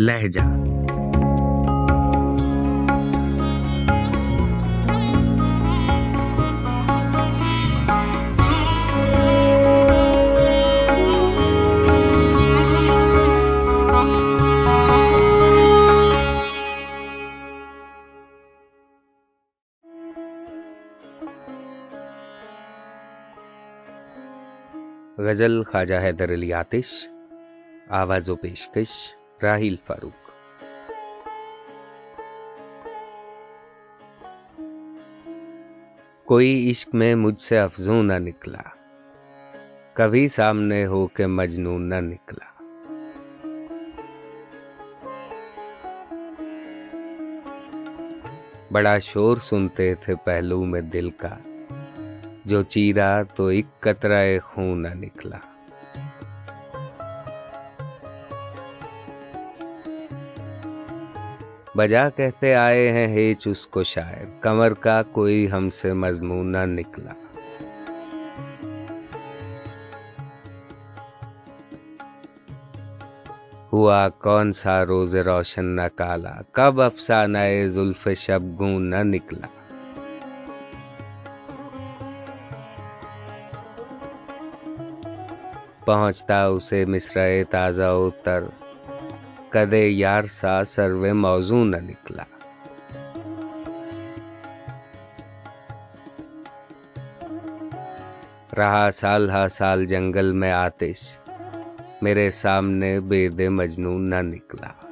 لہجہ۔ غزل خواجہ حیدر علی آتش آواز و پیشکش۔ راہیل فاروق۔ کوئی عشق میں مجھ سے افزوں نہ نکلا، کبھی سامنے ہو کے مجنون نہ نکلا۔ بڑا شور سنتے تھے پہلو میں دل کا، جو چیرا تو ایک قطرہ خون نہ نکلا۔ بجا کہتے آئے ہیں ہیچ اس کو شاعر کمر کا کوئی ہم سے مضمون نہ نکلا۔ ہوا کون سا روز روشن نہ کالا۔ کب افسانہ زلف شب گون نہ نکلا۔ پہنچتا اسے مصرع تازہ اتر۔ کدے یار سا سروے موضوع نہ نکلا۔ رہا سال ہا سال جنگل میں آتش، میرے سامنے بے دے مجنون نہ نکلا۔